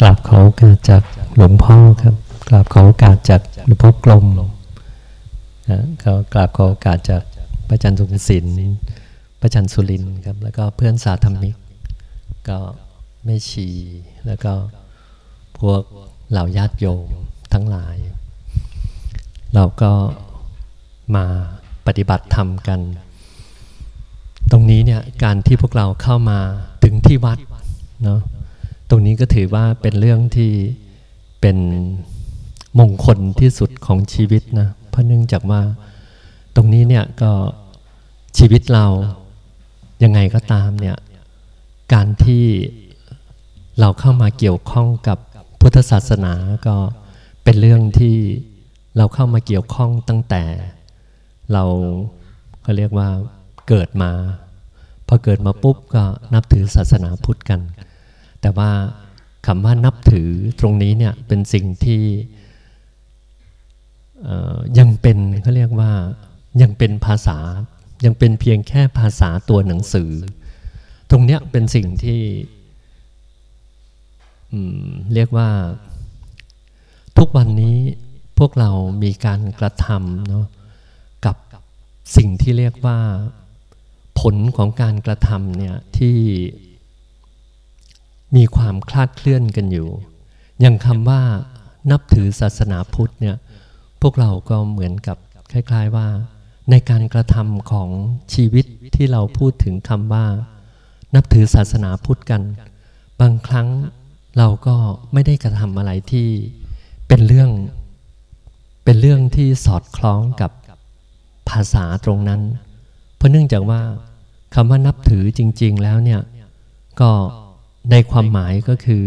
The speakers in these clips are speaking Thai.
กราบขอโอกาสจากหลวงพ่อครับกราบขอโอกาสจากหลวงพ่อกลมนะก็กราบขอโอกาสจากพระอาจารย์สุขศิลป์พระอาจารย์สุรินทร์ครับ แล้วก็เพื่อนสาธมิก ก็ไม่ชี แล้วก็พวกเหล่าญาติโยมทั้งหลาย เราก็มาปฏิบัติธรรมกัน ตรงนี้เนี่ยการที่พวกเราเข้ามาถึงที่วัดเนาะ ตรงนี้ก็ถือว่าเป็นเรื่องที่เป็นมงคลที่สุดของชีวิตนะเพราะเนื่องจากว่าตรงนี้เนี่ยก็ชีวิตเรายังไงก็ตามเนี่ยการที่เราเข้ามาเกี่ยวข้องกับพุทธศาสนาก็เป็นเรื่องที่เราเข้ามาเกี่ยวข้องตั้งแต่ เราเขาเรียกว่าเกิดมาพอเกิดมาปุ๊บก็นับถือศาสนาพุทธกัน แต่ว่าคำว่านับถือตรงนี้เนี่ยเป็นสิ่งที่ยังเป็นเขาเรียกว่ายังเป็นภาษายังเป็นเพียงแค่ภาษาตัวหนังสือ ตรงเนี้ยเป็นสิ่งที่เรียกว่าทุกวันนี้พวกเรามีการกระทำเนาะกับสิ่งที่เรียกว่า ผลของการกระทำเนี่ยที่ มีความคลาดเคลื่อนกันอยู่ อย่างคำว่านับถือศาสนาพุทธเนี่ย พวกเราก็เหมือนกับคล้าย ๆว่า ในการกระทำของชีวิตที่เราพูดถึงคำว่า นับถือศาสนาพุทธกัน บางครั้งเราก็ไม่ได้กระทำอะไรที่เป็นเรื่อง เป็นเรื่องที่สอดคล้องกับภาษาตรงนั้น เพราะเนื่องจากว่าคำว่านับถือจริง ๆ แล้วเนี่ยก็ ในความหมายก็คือ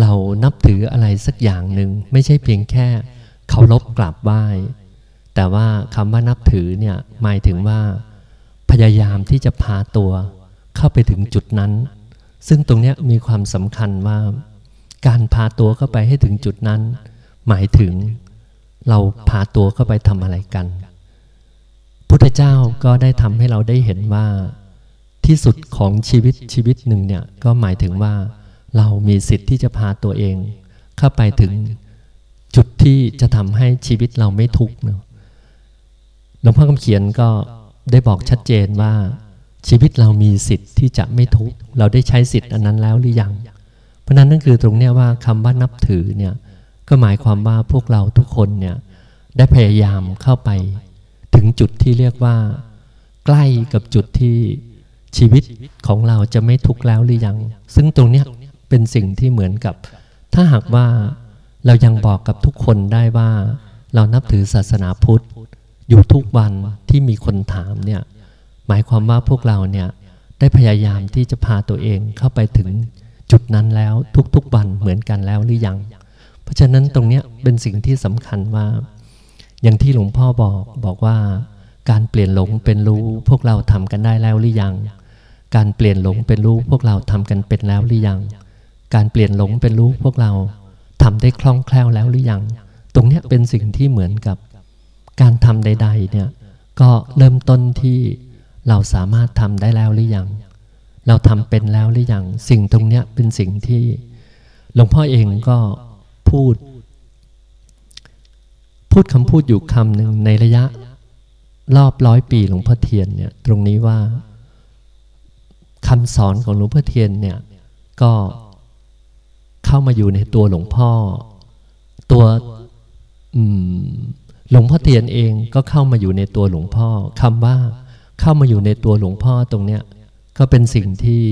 เรานับถืออะไรสักอย่างหนึ่งไม่ใช่เพียงแค่เคารพกราบไหว้ แต่ว่าคำว่านับถือเนี่ยหมายถึงว่า พยายามที่จะพาตัวเข้าไปถึงจุดนั้น ซึ่งตรงนี้มีความสำคัญว่า การพาตัวเข้าไปให้ถึงจุดนั้น หมายถึงเราพาตัวเข้าไปทำอะไรกัน พุทธเจ้าก็ได้ทำให้เราได้เห็นว่า ที่สุดของชีวิตชีวิตหนึ่งเนี่ยก็หมายถึงว่าเรามีสิทธิ์ที่จะพาตัวเอง เข้าไปถึงจุดที่จะทำให้ชีวิตเราไม่ทุกข์เนาะหลวงพ่อคำเขียนก็ได้บอกชัดเจนว่า ชีวิตเรามีสิทธิ์ที่จะไม่ทุกข์เราได้ใช้สิทธิ์อันนั้นแล้วหรือยัง เพราะนั้นนั่นคือตรงเนี้ยว่าคำว่านับถือเนี่ยก็หมายความว่าพวกเราทุกคนเนี่ยได้พยายามเข้าไปถึงจุดที่เรียกว่า ใกล้กับจุดที่ ชีวิตของเราจะไม่ทุกข์แล้วหรือยัง ซึ่งตรงเนี้ยเป็นสิ่งที่เหมือนกับ ถ้าหากว่าเรายังบอกกับทุกคนได้ว่า เรานับถือศาสนาพุทธ อยู่ทุกวันที่มีคนถามเนี่ยหมายความว่าพวกเราเนี่ยได้พยายามที่จะพาตัวเองเข้าไปถึงจุดนั้นแล้วทุกๆวันเหมือนกันแล้วหรือยัง เพราะฉะนั้นตรงเนี้ยเป็นสิ่งที่สำคัญว่า อย่างที่หลวงพ่อบอกบอกว่าการเปลี่ยนหลงเป็นรู้พวกเราทำกันได้แล้วหรือยัง การเปลี่ยนหลงเป็นรู้พวกเราทำกันเป็นแล้วหรือยัง การเปลี่ยนหลงเป็นรู้พวกเราทำได้คล่องแคล่วแล้วหรือยัง ตรงนี้เป็นสิ่งที่เหมือนกับการทำใด ๆ เนี่ย ก็เริ่มต้นที่เราสามารถทำได้แล้วหรือยัง เราทำเป็นแล้วหรือยัง สิ่งตรงนี้เป็นสิ่งที่หลวงพ่อเองก็พูด พูดคำพูดอยู่คำหนึ่งในระยะรอบร้อยปีหลวงพ่อเทียนเนี่ย ตรงนี้ว่า คำสอนของหลวงพ่อเทียนเนี่ยก็เข้ามาอยู่ในตัวหลวงพ่อ ตัวหลวงพ่อเทียนเองก็เข้ามาอยู่ในตัวหลวงพ่อคำว่าเข้ามาอยู่ในตัวหลวงพ่อตรงเนี้ยก็เป็นสิ่งที่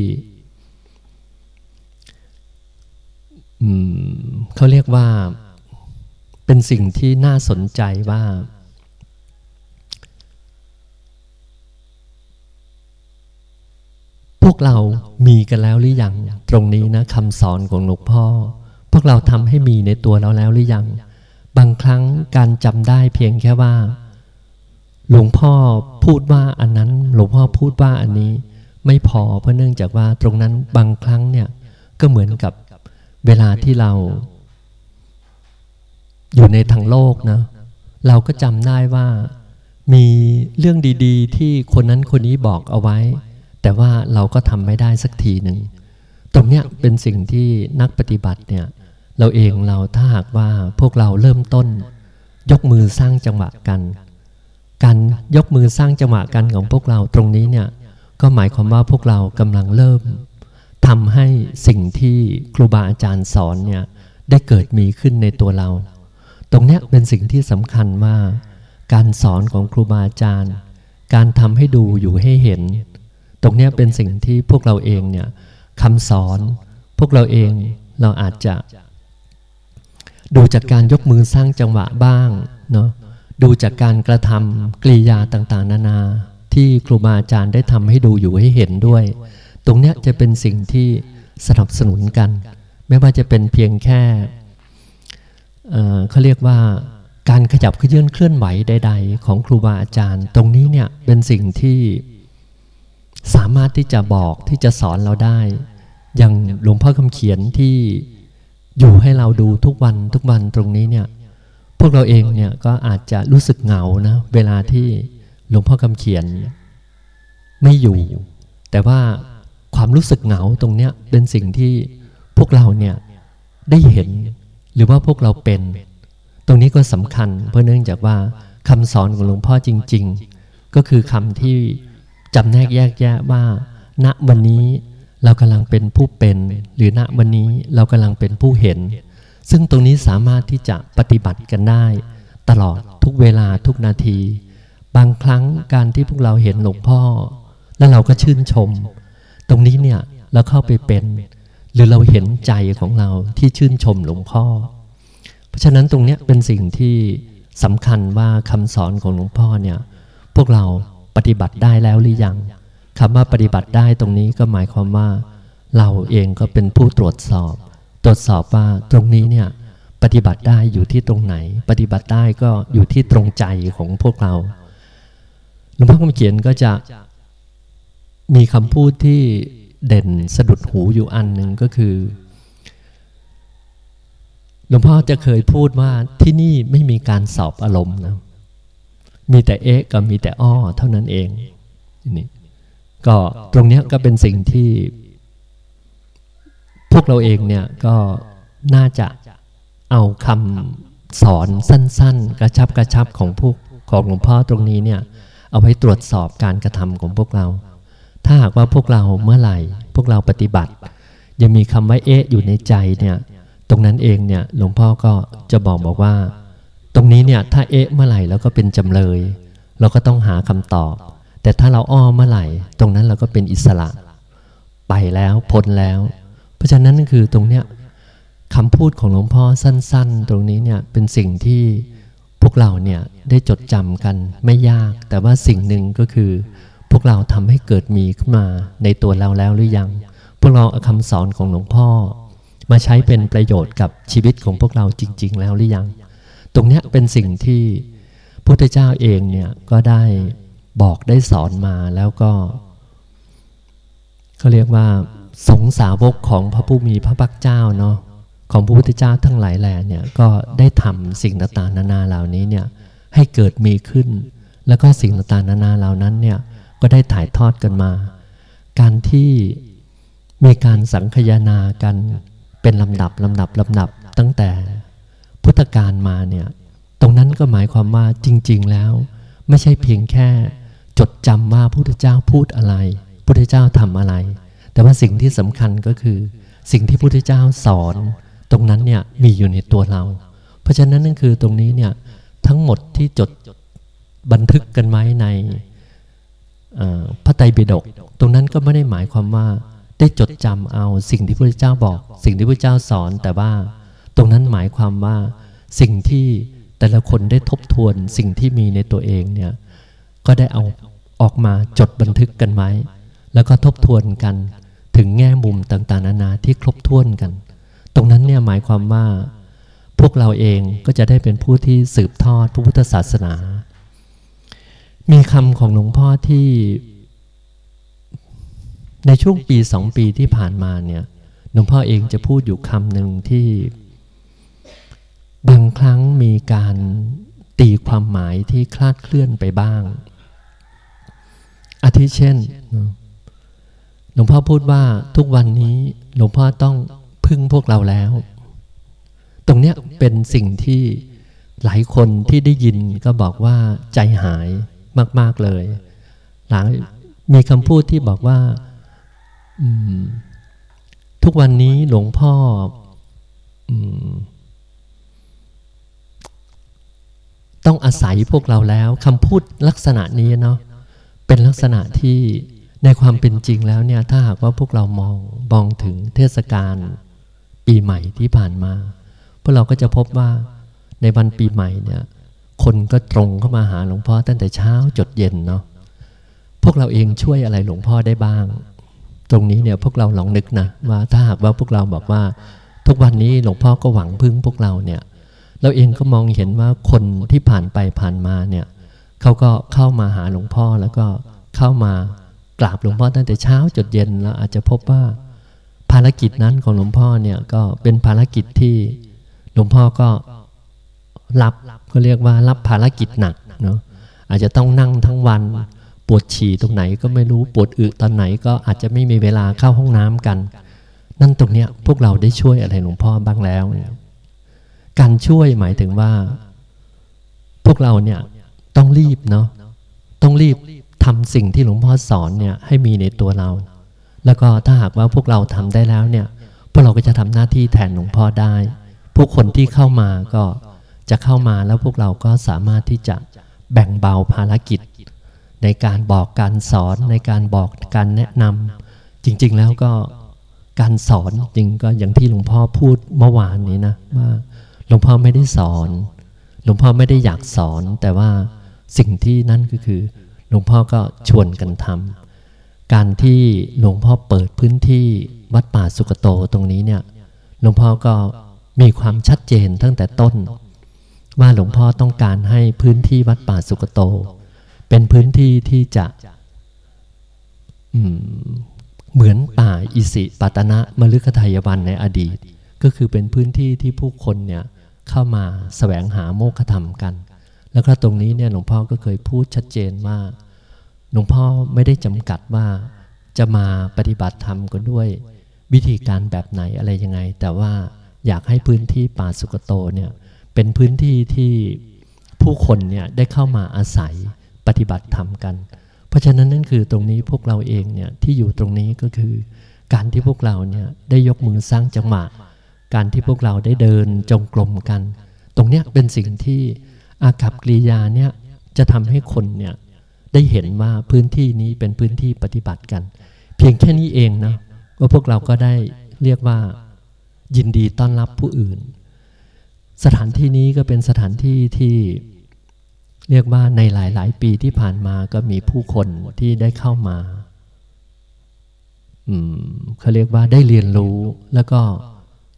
เขาเรียกว่าเป็นสิ่งที่น่าสนใจว่าพ วกเรามีกันแล้วหรือยังตรงนี้นะคำสอนของหลวงพ่อ พวกเราทำให้มีในตัวเราแล้วหรือยัง บางครั้งการจำได้เพียงแค่ว่า หลวงพ่อพูดว่าอันนั้น หลวงพ่อพูดว่าอันนี้ ไม่พอเพราะเนื่องจากว่าตรงนั้นบางครั้งเนี่ยก็เหมือนกับเวลาที่เรา อยู่ในทางโลกนะเราก็จำได้ว่ามีเรื่องดี ๆ ที่คนนั้นคนนี้บอกเอาไว้ แต่ว่าเราก็ทำไม่ได้สักทีหนึ่ง ตรงเนี้ยเป็นสิ่งที่นักปฏิบัติเนี่ยเราเองเราถ้าหากว่าพวกเราเริ่มต้น ยกมือสร้างจังหวะกัน การยกมือสร้างจังหวะกันของพวกเราตรงนี้เนี่ยก็หมายความว่าพวกเรากำลังเริ่มทำให้สิ่งที่ครูบาอาจารย์สอนเนี่ยได้เกิดมีขึ้นในตัวเรา ตรงนี้เป็นสิ่งที่สำคัญว่า การสอนของครูบาอาจารย์ การทำให้ดูอยู่ให้เห็น รงนี้เป็นสิ่งที่พวกเราเองเนี่ยคำสอนพวกเราเองเราอาจจะ ดูจากการยกมือสร้างจังหวะบ้างเนาะดูจากการกระทำกริยาต่างๆ นานา ที่ครูบาอาจารย์ได้ทำให้ดูอยู่ให้เห็นด้วย ตรงนี้จะเป็นสิ่งที่สนับสนุนกัน ไม่ว่าจะเป็นเพียงแค่เขาเรียกว่าการขยับขยื่นเคลื่อนไหวใด ๆ ของครูบาอาจารย์ ตรงนี้เนี่ยเป็นสิ่งที่ สามารถที่จะบอกที่จะสอนเราได้ อย่างหลวงพ่อคำเขียนที่อยู่ให้เราดูทุกวันทุกวันตรงนี้เนี่ยพวกเราเองเนี่ยก็อาจจะรู้สึกเหงานะเวลาที่หลวงพ่อคำเขียนไม่อยู่ แต่ว่าความรู้สึกเหงาตรงเนี้ยเป็นสิ่งที่พวกเราเนี่ยได้เห็นหรือว่าพวกเราเป็น ตรงนี้ก็สำคัญ เพราะเนื่องจากว่าคำสอนของหลวงพ่อจริง ๆ ก็คือคำที่ จำแนกแยกแยะว่า ณวันนี้เรากำลังเป็นผู้เป็น หรือณวันนี้เรากำลังเป็นผู้เห็น ซึ่งตรงนี้สามารถที่จะปฏิบัติกันได้ ตลอดทุกเวลาทุกนาที บางครั้งการที่พวกเราเห็นหลวงพ่อ แล้วเราก็ชื่นชม ตรงนี้เนี่ยเราเข้าไปเป็น หรือเราเห็นใจของเราที่ชื่นชมหลวงพ่อ เพราะฉะนั้นตรงนี้เป็นสิ่งที่สำคัญว่าคำสอนของหลวงพ่อเนี่ยพวกเรา ปฏิบัติได้แล้วหรือยังคำว่าปฏิบัติได้ตรงนี้ก็หมายความว่า เราเองก็เป็นผู้ตรวจสอบ ตรวจสอบว่าตรงนี้เนี่ยปฏิบัติได้อยู่ที่ตรงไหน ปฏิบัติได้ก็อยู่ที่ตรงใจของพวกเราหลวงพ่อคำเขียนก็จะมีคำพูดที่เด่นสะดุดหูอยู่อันหนึ่งก็คือหลวงพ่อจะเคยพูดว่าที่นี่ไม่มีการสอบอารมณ์นะ มีแต่เอ๊ะกับมีแต่อ้อเท่านั้นเองนี่ก็ตรงนี้ก็เป็นสิ่งที่พวกเราเองเนี่ยก็น่าจะเอาคำสอนสั้น ๆ กระชับกระชับของพวกของหลวงพ่อตรงนี้เนี่ย เอาไว้ตรวจสอบการกระทำของพวกเรา ถ้าหากว่าพวกเราเมื่อไหร่ พวกเราปฏิบัติ ยังมีคำว่าเอ๊ะอยู่ในใจเนี่ย ตรงนั้นเองเนี่ยหลวงพ่อก็จะบอกบอกว่า ตรงนี้เนี่ยถ้าเอ๊ะเมื่อไหร่แล้วก็เป็นจำเลย เราก็ต้องหาคำตอบ แต่ถ้าเราอ้อเมื่อไหร่ ตรงนั้นเราก็เป็นอิสระ ไปแล้วพ้นแล้ว เพราะฉะนั้นคือตรงเนี้ยคำพูดของหลวงพ่อสั้น ๆ ตรงนี้เนี่ยเป็นสิ่งที่พวกเราเนี่ยได้จดจำกันไม่ยาก แต่ว่าสิ่งหนึ่งก็คือ พวกเราทำให้เกิดมีขึ้นมาในตัวเราแล้วหรือยัง พวกเราเอาคำสอนของหลวงพ่อ มาใช้เป็นประโยชน์กับชีวิตของพวกเราจริง ๆ แล้วหรือยัง ตรงนี้เป็นสิ่งที่พุทธเจ้าเองเนี่ยก็ได้บอกได้สอนมาแล้วก็เขาเรียกว่าสงสาวกของพระผู้มีพระภาคเจ้าเนาะของพระพุทธเจ้าทั้งหลายแหล่เนี่ยก็ได้ทำสิ่งต่างๆนานาเหล่านี้เนี่ยให้เกิดมีขึ้น แล้วก็สิ่งต่างๆนานาเหล่านั้นเนี่ยก็ได้ถ่ายทอดกันมา การที่มีการสังคยนากันเป็นลำดับลำดับลำดับตั้งแต่ พุทธกาลมาเนี่ยตรงนั้นก็หมายความว่าจริง ๆ แล้ว ไม่ใช่เพียงแค่จดจำว่าพุทธเจ้าพูดอะไรพุทธเจ้าทำอะไร แต่ว่าสิ่งที่สำคัญก็คือ สิ่งที่พุทธเจ้าสอน ตรงนั้นเนี่ยมีอยู่ในตัวเรา เพราะฉะนั้นนั่นคือตรงนี้เนี่ยทั้งหมดที่จดบันทึกกันไว้ในพระไตรปิฎกตรงนั้นก็ไม่ได้หมายความว่าได้จดจำเอาสิ่งที่พระเจ้าบอก สิ่งที่พระเจ้าสอนแต่ว่า ตรงนั้นหมายความว่าสิ่งที่แต่ละคนได้ทบทวนสิ่งที่มีในตัวเองเนี่ยก็ได้เอาออกมาจดบันทึกกันไว้ แล้วก็ทบทวนกันถึงแง่มุมต่างๆ นานาที่ครบถ้วนกัน ตรงนั้นเนี่ยหมายความว่า พวกเราเองก็จะได้เป็นผู้ที่สืบทอดพระพุทธศาสนา มีคำของหลวงพ่อที่ในช่วงปีสองปีที่ผ่านมาเนี่ยหลวงพ่อเองจะพูดอยู่คำหนึ่งที่ บางครั้งมีการตีความหมายที่คลาดเคลื่อนไปบ้าง อาทิเช่น หลวงพ่อพูดว่าทุกวันนี้หลวงพ่อต้องพึ่งพวกเราแล้ว ตรงเนี้ยเป็นสิ่งที่หลายคนที่ได้ยินก็บอกว่าใจหายมาก ๆเลย หลังมีคำพูดที่บอกว่า ทุกวันนี้หลวงพ่ออ ต้องอาศัยพวกเราแล้วคำพูดลักษณะนี้เนาะเป็นลักษณะที่ในความเป็นจริงแล้วเนี่ยถ้าหากว่าพวกเรามองมองถึงเทศกาลปีใหม่ที่ผ่านมา พวกเราก็จะพบว่าในวันปีใหม่เนี่ยคนก็ตรงเข้ามาหาหลวงพ่อตั้งแต่เช้าจดเย็นเนาะพวกเราเองช่วยอะไรหลวงพ่อได้บ้าง ตรงนี้เนี่ยพวกเราลองนึกนะว่าถ้าหากว่าพวกเราบอกว่า ทุกวันนี้หลวงพ่อก็หวังพึ่งพวกเราเนี่ย เราเองก็มองเห็นว่าคนที่ผ่านไปผ่านมาเนี่ยเขาก็เข้ามาหาหลวงพ่อแล้วก็เข้ามากราบหลวงพ่อตั้งแต่เช้าจดเย็นแล้วอาจจะพบว่าภารกิจนั้นของหลวงพ่อเนี่ยก็เป็นภารกิจที่หลวงพ่อก็รับก็เรียกว่ารับภารกิจหนักเนาะอาจจะต้องนั่งทั้งวัน ปวดฉี่ตรงไหนก็ไม่รู้ปวดอึตอนไหนก็อาจจะไม่มีเวลาเข้าห้องน้ำกัน นั่นตรงเนี้ยพวกเราได้ช่วยอะไรหลวงพ่อบ้างแล้ว การช่วยหมายถึงว่า พวกเราเนี่ยต้องรีบเนาะต้องรีบทำสิ่งที่หลวงพ่อสอนเนี่ยให้มีในตัวเรา แล้วก็ถ้าหากว่าพวกเราทำได้แล้วเนี่ยพวกเราก็จะทำหน้าที่แทนหลวงพ่อได้ ผู้คนที่เข้ามาก็จะเข้ามาแล้วพวกเราก็สามารถที่จะแบ่งเบาภารกิจ ในการบอกการสอนในการบอกการแนะนำจริง ๆ แล้วก็การสอนจริงก็อย่างที่หลวงพ่อพูดเมื่อวานนี้นะว่า หลวงพ่อไม่ได้สอน หลวงพ่อไม่ได้อยากสอน แต่ว่าสิ่งที่นั่นก็คือ หลวงพ่อก็ชวนกันทำการที่หลวงพ่อเปิดพื้นที่วัดป่าสุกโตตรงนี้เนี่ย หลวงพ่อก็มีความชัดเจนตั้งแต่ต้น ว่าหลวงพ่อต้องการให้พื้นที่วัดป่าสุกโต เป็นพื้นที่ที่จะเหมือนป่าอิสิปตนะมฤคทายวันในอดีต ก็คือเป็นพื้นที่ที่ผู้คนเนี่ย เข้ามาสแสวงหาโมฆะธรรมกัน แล้วก็ตรงนี้เนี่ยหลวงพ่อก็เคยพูดชัดเจนว่า หลวงพ่อไม่ได้จำกัดว่าจะมาปฏิบัติธรรมกันด้วยวิธีการแบบไหนอะไรยังไง แต่ว่าอยากให้พื้นที่ป่าสุกโตเนี่ยเป็นพื้นที่ที่ผู้คนเนี่ยได้เข้ามาอาศัยปฏิบัติธรรมกัน เพราะฉะนั้นนั่นคือตรงนี้พวกเราเองเนี่ยที่อยู่ตรงนี้ก็คือ การที่พวกเราเนี่ยได้ยกมือสร้างจังหวะ การที่พวกเราได้เดินจงกรมกัน ตรงเนี้ยเป็นสิ่งที่อากับกริยาเนี่ยจะทำให้คนเนี่ยได้เห็นว่าพื้นที่นี้เป็นพื้นที่ปฏิบัติกัน เพียงแค่นี้เองนะว่าพวกเราก็ได้เรียกว่ายินดีต้อนรับผู้อื่น สถานที่นี้ก็เป็นสถานที่ที่เรียกว่าในหลาย ๆ ปีที่ผ่านมาก็มีผู้คนที่ได้เข้ามาอืมเขาเรียกว่าได้เรียนรู้แล้วก็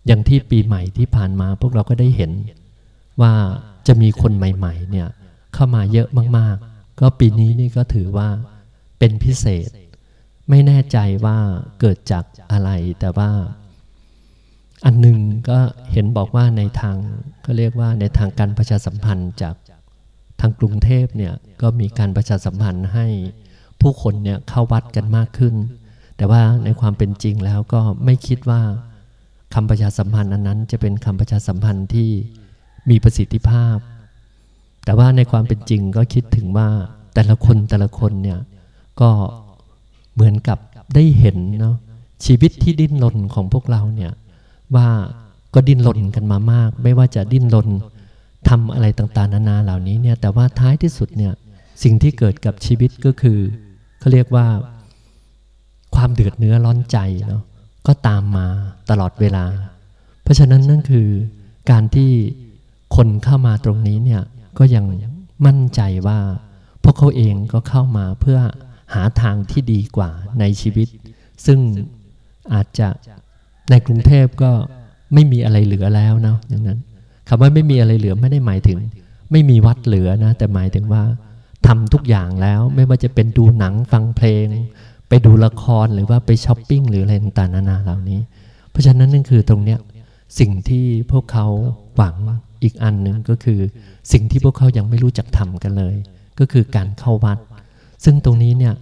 อย่างที่ปีใหม่ที่ผ่านมาพวกเราก็ได้เห็น ว่าจะมีคนใหม่ ๆ เนี่ยเข้ามาเยอะมาก ๆ ก็ปีนี้นี่ก็ถือว่าเป็นพิเศษ ไม่แน่ใจว่าเกิดจากอะไรแต่ว่า อันหนึ่งก็เห็นบอกว่าในทางก็เรียกว่าในทางการประชาสัมพันธ์จากทางกรุงเทพเนี่ยก็มีการประชาสัมพันธ์ให้ผู้คนเนี่ยเข้าวัดกันมากขึ้น แต่ว่าในความเป็นจริงแล้วก็ไม่คิดว่า คำประชาสัมพันธ์อันนั้นจะเป็นคำประชาสัมพันธ์ที่มีประสิทธิภาพ แต่ว่าในความเป็นจริงก็คิดถึงว่าแต่ละคนแต่ละคนเนี่ยก็เหมือนกับได้เห็นเนาะชีวิตที่ดิ้นรนของพวกเราเนี่ยว่าก็ดิ้นรนกันมามาก ไม่ว่าจะดิ้นรนทำอะไรต่างๆ นานาเหล่านี้เนี่ยแต่ว่าท้ายที่สุดเนี่ยสิ่งที่เกิดกับชีวิตก็คือเขาเรียกว่าความเดือดเนื้อร้อนใจเนาะ ก็ตามมาตลอดเวลา เพราะฉะนั้นนั่นคือการที่คนเข้ามาตรงนี้เนี่ยก็ยังมั่นใจว่าพวกเขาเองก็เข้ามาเพื่อหาทางที่ดีกว่าในชีวิต ซึ่งอาจจะในกรุงเทพก็ไม่มีอะไรเหลือแล้วนะอย่างนั้นคำว่าไม่มีอะไรเหลือไม่ได้หมายถึง ไม่มีวัดเหลือนะ แต่หมายถึงว่าทำทุกอย่างแล้วไม่ว่าจะเป็นดูหนังฟังเพลง ไปดูละครหรือว่าไปช้อปปิ้งหรืออะไรต่างๆนานาเหล่านี้ เพราะฉะนั้นนั่นคือตรงเนี้ยสิ่งที่พวกเขาหวังอีกอันหนึ่งก็คือ สิ่งที่พวกเขายังไม่รู้จักทำกันเลย ก็คือการเข้าวัด ซึ่งตรงนี้เนี่ย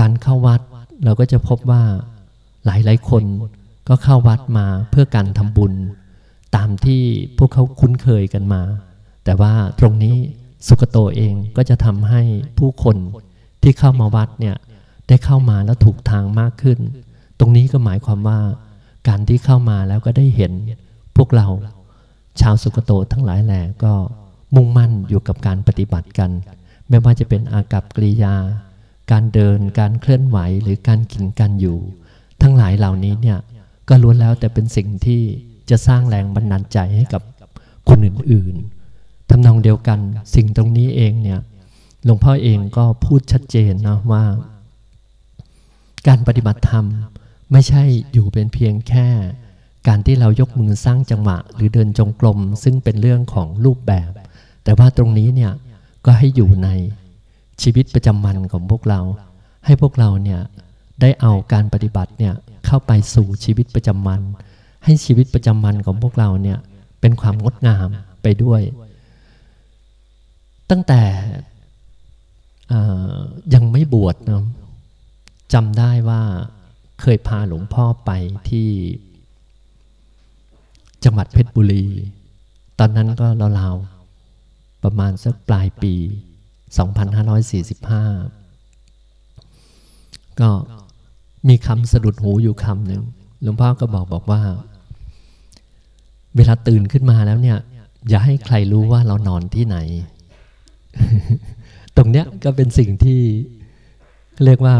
การเข้าวัดเราก็จะพบว่าหลายหลายคนก็เข้าวัดมาเพื่อการทำบุญ ตามที่พวกเขาคุ้นเคยกันมา แต่ว่าตรงนี้สุกโตเองก็จะทำให้ผู้คนที่เข้ามาวัดเนี่ย ได้เข้ามาแล้วถูกทางมากขึ้น ตรงนี้ก็หมายความว่า การที่เข้ามาแล้วก็ได้เห็นพวกเราชาวสุกโตทั้งหลายแหล่ก็มุ่งมั่นอยู่กับการปฏิบัติกัน ไม่ว่าจะเป็นอากับกริยา การเดินการเคลื่อนไหวหรือการกินกันอยู่ ทั้งหลายเหล่านี้เนี่ยก็ล้วนแล้วแต่เป็นสิ่งที่จะสร้างแรงบันดาลใจให้กับคนอื่นๆทำนองเดียวกันสิ่งตรงนี้เองเนี่ยหลวงพ่อเองก็พูดชัดเจนนะว่า การปฏิบัติธรรมไม่ใช่อยู่เป็นเพียงแค่ การที่เรายกมือสร้างจังหวะหรือเดินจงกรมซึ่งเป็นเรื่องของรูปแบบ แต่ว่าตรงนี้เนี่ยก็ให้อยู่ในชีวิตประจำวันของพวกเรา ให้พวกเราเนี่ยได้เอาการปฏิบัติเนี่ยเข้าไปสู่ชีวิตประจำวัน ให้ชีวิตประจำวันของพวกเราเนี่ยเป็นความงดงามไปด้วย ตั้งแต่ยังไม่บวชนะ จำได้ว่าเคยพาหลวงพ่อไปที่ จังหวัดเพชรบุรี ตอนนั้นก็ราวๆประมาณสักปลายปี 2545 ก็มีคำสะดุดหูอยู่คำหนึ่งหลวงพ่อก็บอกบอกว่า เวลาตื่นขึ้นมาแล้วเนี่ย อย่าให้ใครรู้ว่าเรานอนที่ไหน ตรงเนี้ยก็เป็นสิ่งที่เรียกว่า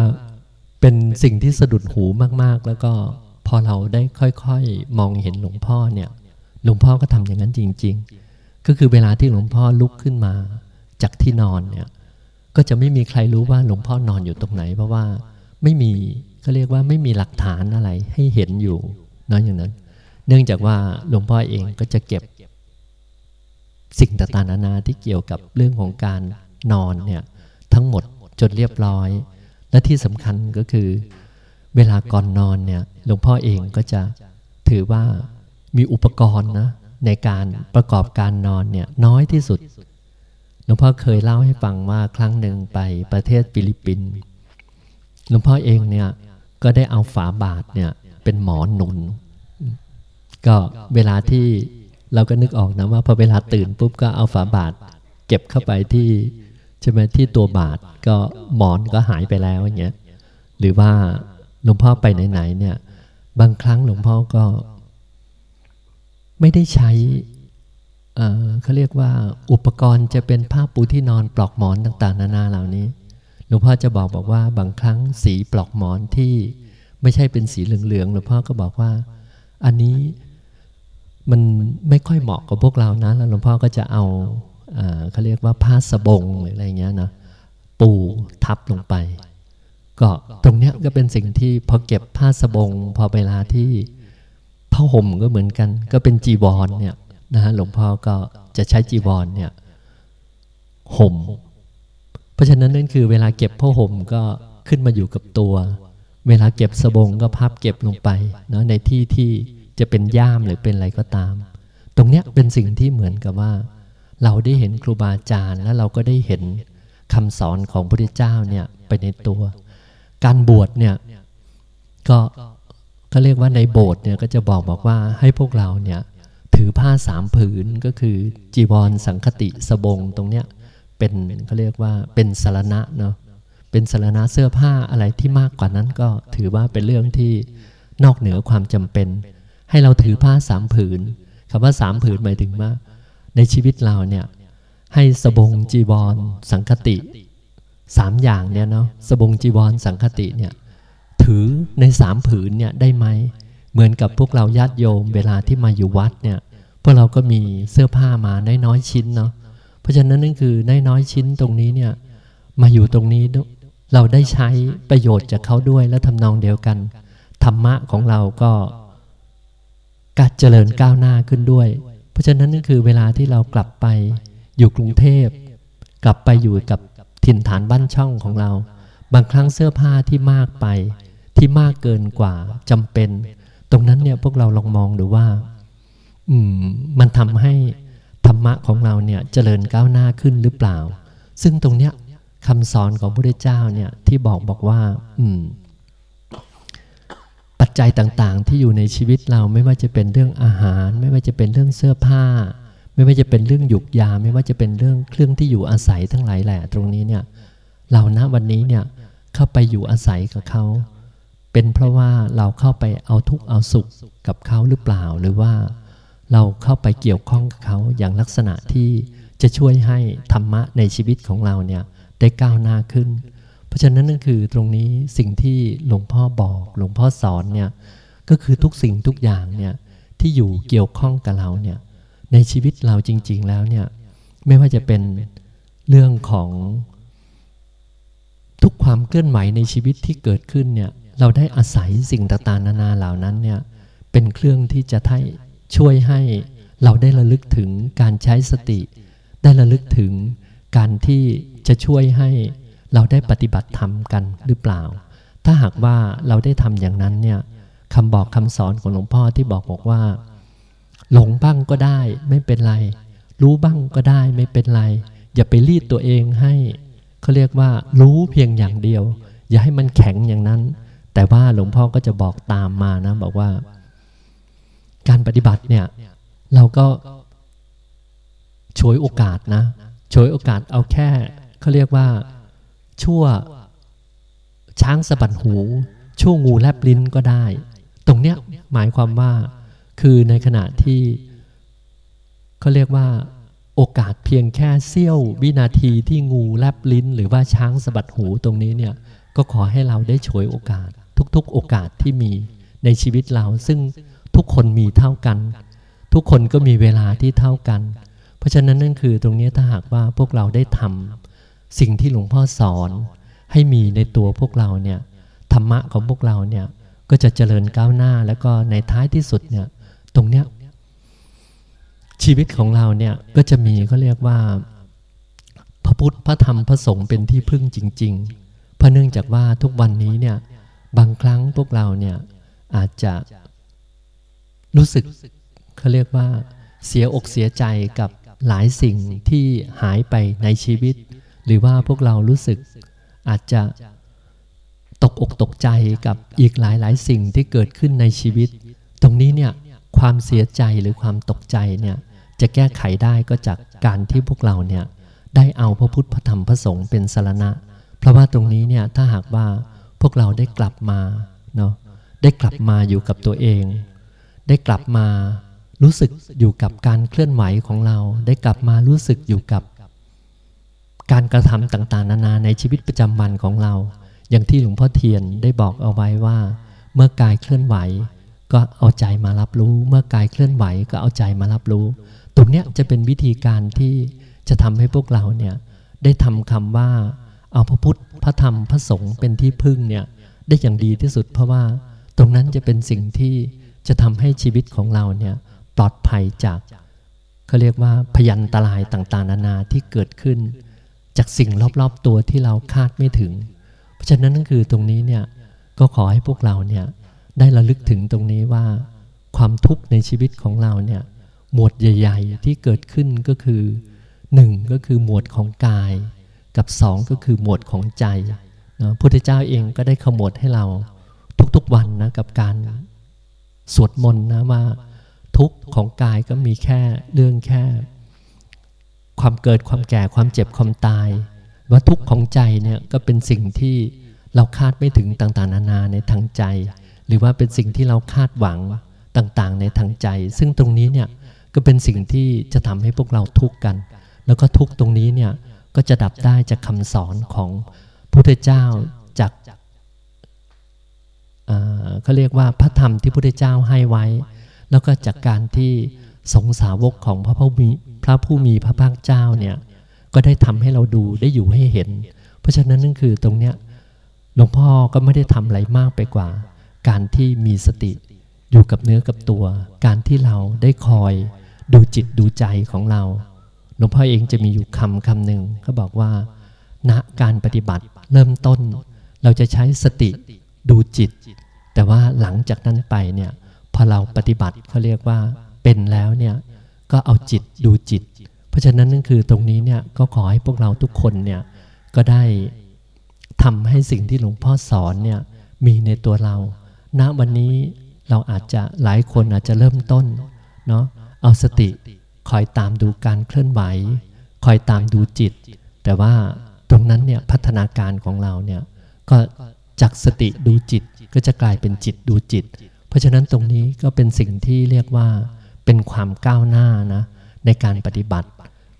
เป็นสิ่งที่สะดุดหูมากๆ แล้วก็พอเราได้ค่อยๆ มองเห็นหลวงพ่อเนี่ย หลวงพ่อก็ทำอย่างนั้นจริง ๆ ก็คือเวลาที่หลวงพ่อลุกขึ้นมาจากที่นอนเนี่ย ก็จะไม่มีใครรู้ว่าหลวงพ่อนอนอยู่ตรงไหน เพราะว่าไม่มีก็เรียกว่าไม่มีหลักฐานอะไรให้เห็นอยู่นั่นอย่างนั้น เนื่องจากว่าหลวงพ่อเองก็จะเก็บ สิ่งต่างๆนานาที่เกี่ยวกับเรื่องของการนอนเนี่ยทั้งหมดจนเรียบร้อย และที่สำคัญก็คือ เวลาก่อนนอนเนี่ยหลวงพ่อเองก็จะถือว่ามีอุปกรณ์นะในการประกอบการนอนเนี่ยน้อยที่สุดหลวงพ่อเคยเล่าให้ฟังว่าครั้งหนึ่งไปประเทศฟิลิปปินส์หลวงพ่อเองเนี่ยก็ได้เอาฝาบาทเนี่ยเป็นหมอนหนุน ก็เวลาที่เราก็นึกออกนะว่าพอเวลาตื่นปุ๊บก็เอาฝาบาทเก็บเข้าไปที่ ใช่ไหมที่ตัวบาทก็หมอนก็หายไปแล้วอย่างเงี้ยหรือว่าหลวงพ่อไปไหนๆเนี่ย บางครั้งหลวงพ่อก็ ไม่ได้ใช้เขาเรียกว่าอุปกรณ์จะเป็นผ้าปูที่นอนปลอกหมอนต่างๆ นานาเหล่านี้ หลวงพ่อจะบอกบอกว่าบางครั้งสีปลอกหมอนที่ไม่ใช่เป็นสีเหลืองๆหลวงพ่อก็บอกว่า อันนี้มันไม่ค่อยเหมาะกับพวกเรานะแล้วหลวงพ่อก็จะเอา เขาเรียกว่าผ้าสบงหรืออะไรเงี้ยนะปูทับลงไป ก็ตรงเนี้ยก็เป็นสิ่งที่พอเก็บผ้าสบง พอเวลาที่ผ้าห่มก็เหมือนกัน ก็เป็นจีวรเนี่ยนะฮะหลวงพ่อก็จะใช้จีวรเนี่ยห่ม เพราะฉะนั้นนั่นคือเวลาเก็บผ้าห่มก็ขึ้นมาอยู่กับตัว เวลาเก็บสบงก็พับเก็บลงไปเนาะในที่ที่จะเป็นย่ามหรือเป็นอะไรก็ตาม ตรงเนี้ยเป็นสิ่งที่เหมือนกับว่า เราได้เห็นครูบาอาจารย์ แล้วเราก็ได้เห็นคำสอนของพระพุทธเจ้าเนี่ยไปในตัว การบวชเนี่ยก็ก็เรียกว่าในโบสถ์เนี่ยก็จะบอกบอกว่าให้พวกเราเนี่ยถือผ้าสามผืนก็คือจีวรสังคติสบงตรงเนี้ยเป็นเขาเรียกว่าเป็นสารณะเนาะเป็นสารณะเสื้อผ้าอะไรที่มากกว่านั้นก็ถือว่าเป็นเรื่องที่นอกเหนือความจำเป็น ให้เราถือผ้าสามผืนคำว่าสามผืนหมายถึงว่า ในชีวิตเราเนี่ยให้สบงจีวร สังคติสามอย่างเนี่ยเนาะสบงจีวร สังคติเนี่ยถือในสามผืนเนี่ยได้ไหมเหมือนกับพวกเราญาติโยมเวลาที่มาอยู่วัดเนี่ยพวกเราก็มีเสื้อผ้ามาได้น้อยชิ้นเนาะเพราะฉะนั้นนั่นคือได้น้อยชิ้นตรงนี้เนี่ยมาอยู่ตรงนี้เราได้ใช้ประโยชน์จากเขาด้วยและทำนองเดียวกันธรรมะของเราก็การเจริญก้าวหน้าขึ้นด้วย เพราะฉะนั้นนั่นคือเวลาที่เรากลับไปอยู่กรุงเทพ กลับไปอยู่กับถิ่นฐานบ้านช่องของเรา บางครั้งเสื้อผ้าที่มากไป ที่มากเกินกว่าจำเป็น ตรงนั้นเนี่ยพวกเราลองมองดูว่า อืม มันทำให้ธรรมะของเราเนี่ยเจริญก้าวหน้าขึ้นหรือเปล่า ซึ่งตรงเนี้ยคำสอนของพระพุทธเจ้าเนี่ยที่บอกบอกว่า อืม จจัยต่างๆ ที่อยู่ในชีวิตเราไม่ว่าจะเป็นเรื่องอาหาร ไม่ว่าจะเป็นเรื่องเสื้อผ้า ไม่ว่าจะเป็นเรื่องหยุกยา ไม่ว่าจะเป็นเรื่องเครื่องที่อยู่อาศัยทั้งหลายแหละตรงนี้เนี่ยเราณวันนี้เนี่ยเข้าไปอยู่อาศัยกับเขาเป็นเพราะว่าเราเข้าไปเอาทุกข์เอาสุขกับเขาหรือเปล่าหรือว่า เราเข้าไปเกี่ยวข้องกับเขาอย่างลักษณะที่จะช่วยให้ธรรมะในชีวิตของเราเนี่ยได้ก้าวหน้าขึ้น ราะฉะนั้นนั่นคือตรงนี้สิ่งที่หลวงพ่อบอก หลวงพ่อสอนเนี่ยก็คือทุกสิ่งทุกอย่างเนี่ยที่อยู่เกี่ยวข้องกับเราเนี่ยในชีวิตเราจริง ๆ แล้วเนี่ยไม่ว่าจะเป็นเรื่องของทุกความเคลื่อนไหวในชีวิตที่เกิดขึ้นเนี่ยเราได้อาศัยสิ่งต่างๆนานาเหล่านั้นเนี่ยเป็นเครื่องที่จะให้ช่วยให้เราได้ระลึกถึงการใช้สติ ได้ระลึกถึงการที่จะช่วยให้ เราได้ปฏิบัติธรรมกันหรือเปล่า ถ้าหากว่าเราได้ทำอย่างนั้นเนี่ยคำบอกคำสอนของหลวงพ่อที่บอกบอกว่า หลงบ้างก็ได้ไม่เป็นไร รู้บ้างก็ได้ไม่เป็นไร อย่าไปรีดตัวเองให้เขาเรียกว่ารู้เพียงอย่างเดียว อย่าให้มันแข็งอย่างนั้น แต่ว่าหลวงพ่อก็จะบอกตามมานะบอกว่า การปฏิบัติเนี่ยเราก็ช่วยโอกาสนะช่วยโอกาสเอาแค่เขาเรียกว่า ชั่วช้างสะบัดหู ชั่วงูแลบลิ้นก็ได้ ตรงเนี้ยหมายความว่า คือในขณะที่เขาเรียกว่า โอกาสเพียงแค่เสี้ยววินาทีที่งูแลบลิ้น หรือว่าช้างสะบัดหูตรงนี้เนี่ยก็ขอให้เราได้ฉวยโอกาส ทุกๆ โอกาสที่มีในชีวิตเรา ซึ่งทุกคนมีเท่ากัน ทุกคนก็มีเวลาที่เท่ากัน เพราะฉะนั้นนั่นคือตรงนี้ถ้าหากว่าพวกเราได้ทำ สิ่งที่หลวงพ่อสอนให้มีในตัวพวกเราเนี่ยธรรมะของพวกเราเนี่ยก็จะเจริญก้าวหน้าแล้วก็ในท้ายที่สุดเนี่ยตรงเนี้ยชีวิตของเราเนี่ยก็จะมีก็เรียกว่า พระพุทธพระธรรมพระสงฆ์เป็นที่พึ่งจริง ๆ เพราะเนื่องจากว่าทุกวันนี้เนี่ยบางครั้งพวกเราเนี่ยอาจจะรู้สึกเขาเรียกว่าเสียอกเสียใจกับหลายสิ่งที่หายไปในชีวิต หรือว่าพวกเรารู้สึกอาจจะตกอกตกใจกับอีกหลายหลายสิ่งที่เกิดขึ้นในชีวิต ตรงนี้เนี่ยความเสียใจหรือความตกใจเนี่ยจะแก้ไขได้ก็จากการที่พวกเราเนี่ยได้เอาพระพุทธพระธรรมพระสงฆ์เป็นสารณะ เพราะว่าตรงนี้เนี่ยถ้าหากว่าพวกเราได้กลับมาเนาะได้กลับมาอยู่กับตัวเอง ได้กลับมารู้สึกอยู่กับการเคลื่อนไหวของเรา ได้กลับมารู้สึกอยู่กับ การกระทำต่างๆ นานาในชีวิตประจำวันของเรา อย่างที่หลวงพ่อเทียนได้บอกเอาไว้ว่า เมื่อกายเคลื่อนไหว ก็เอาใจมารับรู้ เมื่อกายเคลื่อนไหวก็เอาใจมารับรู้ ตรงนี้จะเป็นวิธีการที่จะทำให้พวกเราเนี่ยได้ทำคำว่าเอาพระพุทธพระธรรมพระสงฆ์เป็นที่พึ่งเนี่ยได้อย่างดีที่สุด เพราะว่าตรงนั้นจะเป็นสิ่งที่จะทำให้ชีวิตของเราเนี่ยปลอดภัยจากเขาเรียกว่าพยันตรายต่างๆ นานาที่เกิดขึ้น จากสิ่งรอบๆตัวที่เราคาดไม่ถึง เพราะฉะนั้นนั่นคือตรงนี้เนี่ยก็ขอให้พวกเราเนี่ยได้ระลึกถึงตรงนี้ว่า ความทุกข์ในชีวิตของเราเนี่ยหมวดใหญ่ ๆ ที่เกิดขึ้นก็คือหนึ่งก็คือหมวดของกาย กับสองก็คือหมวดของใจนะพุทธเจ้าเองก็ได้ขมวดให้เราทุกๆวันนะกับการสวดมนต์นะว่าทุกข์ของกายก็มีแค่เรื่องแค่ ความเกิดความแก่ความเจ็บความตาย ว่าทุกข์ของใจเนี่ยก็เป็นสิ่งที่เราคาดไม่ถึงต่างๆ นานาในทางใจ หรือว่าเป็นสิ่งที่เราคาดหวังต่างๆ ในทางใจ ซึ่งตรงนี้เนี่ยก็เป็นสิ่งที่จะทำให้พวกเราทุกข์กัน แล้วก็ทุกข์ตรงนี้เนี่ยก็จะดับได้จากคำสอนของพุทธเจ้าจากเขาเรียกว่าพระธรรมที่พุทธเจ้าให้ไว้ แล้วก็จากการที่ สงสาวกของพระผู้มีพระผู้มีพระภาคเจ้าเนี่ยก็ได้ทำให้เราดูได้อยู่ให้เห็น เพราะฉะนั้นนั่นคือตรงเนี้ยหลวงพ่อก็ไม่ได้ทำอะไรมากไปกว่า การที่มีสติอยู่กับเนื้อกับตัว การที่เราได้คอยดูจิตดูใจของเราหลวงพ่อเองจะมีอยู่คำคำหนึ่งก็บอกว่าณการปฏิบัติเริ่มต้น เราจะใช้สติดูจิต แต่ว่าหลังจากนั้นไปเนี่ยพอเราปฏิบัติเขาเรียกว่า เป็นแล้วเนี่ยก็เอาจิตดูจิต เพราะฉะนั้นนั่นคือตรงนี้เนี่ยก็ขอให้พวกเราทุกคนเนี่ยก็ได้ทำให้สิ่งที่หลวงพ่อสอนเนี่ยมีในตัวเรา ณ วันนี้เราอาจจะหลายคนอาจจะเริ่มต้นเนาะเอาสติคอยตามดูการเคลื่อนไหว คอยตามดูจิต แต่ว่าตรงนั้นเนี่ยพัฒนาการของเราเนี่ยก็จากสติดูจิตก็จะกลายเป็นจิตดูจิต เพราะฉะนั้นตรงนี้ก็เป็นสิ่งที่เรียกว่า เป็นความก้าวหน้านะในการปฏิบัติ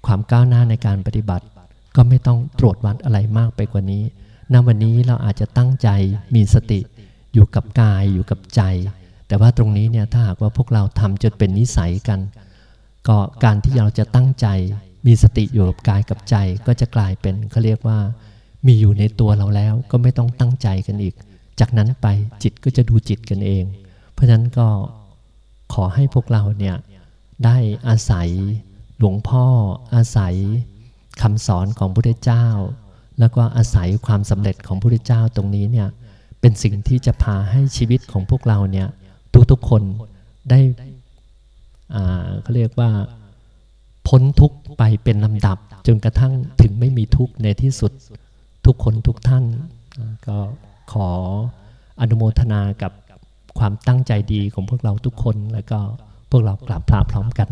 ความก้าวหน้าในการปฏิบัติ ก็ไม่ต้องตรวจวัดอะไรมากไปกว่านี้ณวันนี้เราอาจจะตั้งใจมีสติ อยู่กับกายอยู่กับใจ แต่ว่าตรงนี้เนี่ยถ้าหากว่าพวกเราทำจนเป็นนิสัยกัน ก็การที่เราจะตั้งใจ มีสติอยู่กับกายกับใจ ก็จะกลายเป็นเขาเรียกว่า มีอยู่ในตัวเราแล้วก็ไม่ต้องตั้งใจกันอีก จากนั้นไปจิตก็จะดูจิตกันเอง เพราะฉะนั้นก็ ขอให้พวกเราเนี่ยได้อาศัยหลวงพ่ออาศัยคำสอนของพระพุทธเจ้า แล้วก็อาศัยความสำเร็จของพระพุทธเจ้าตรงนี้เนี่ยเป็นสิ่งที่จะพาให้ชีวิตของพวกเราเนี่ยทุกๆคนได้เขาเรียกว่าพ้นทุกไปเป็นลำดับ จนกระทั่งถึงไม่มีทุกในที่สุดทุกคนทุกท่าน ก็ขออนุโมทนากับ ความตั้งใจดีของพวกเราทุกคนแล้วก็พวกเรากราบพระพร้อมกัน